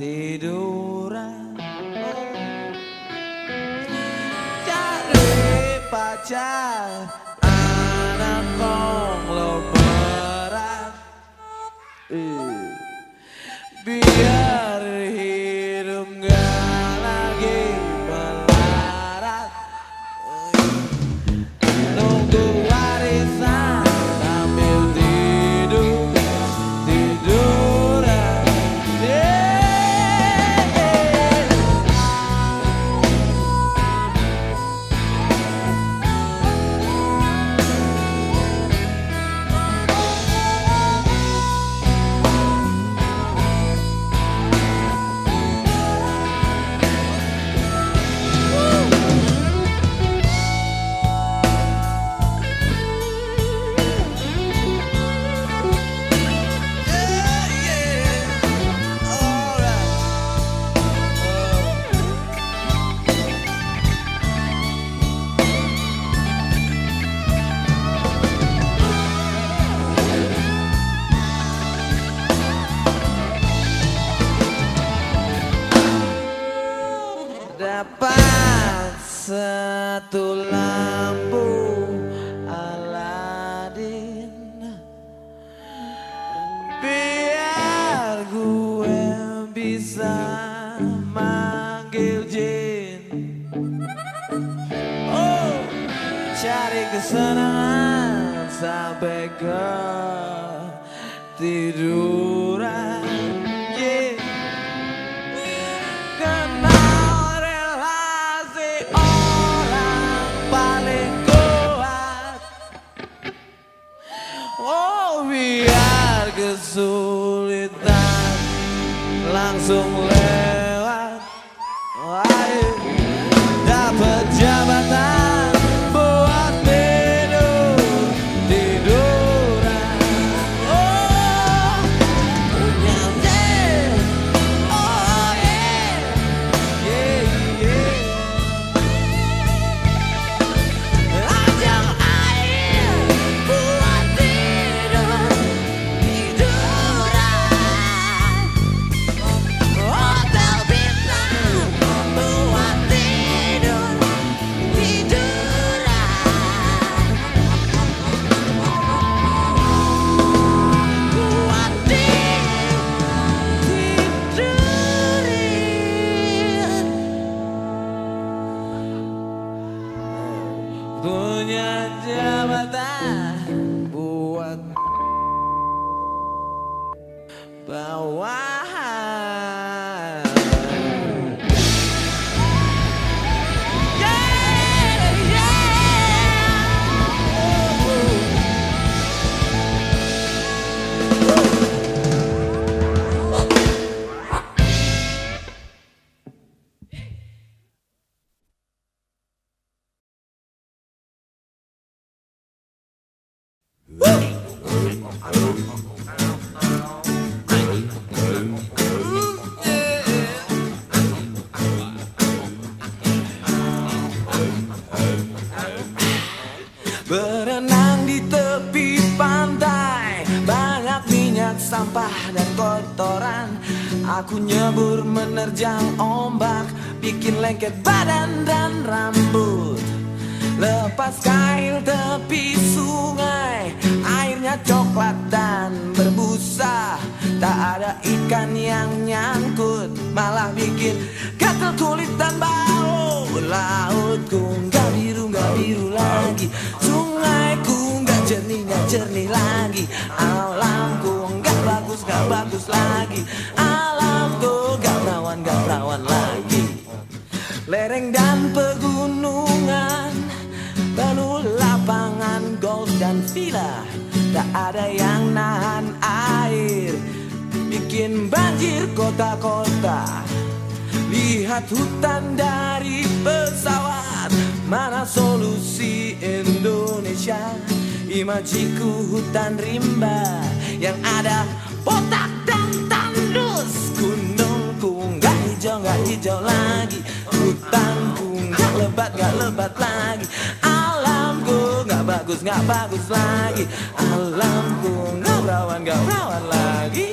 Tiduran. Cari pacar bisa manggil jin. Oh cari kesenangan sampai ke tidur But why? que é it yang nahan air. Bikin banjir kota-kota. Lihat hutan dari pesawat. Mana solusi Indonesia? Imajiku hutan rimba Yang ada potak dan tandus. Gunungku gak hijau gak hijau lagi. Hutanku gak lebat gak lebat lagi nggak bagus nggak bagus lagi. Alamku nggak rawan nggak rawan lagi.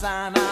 sign.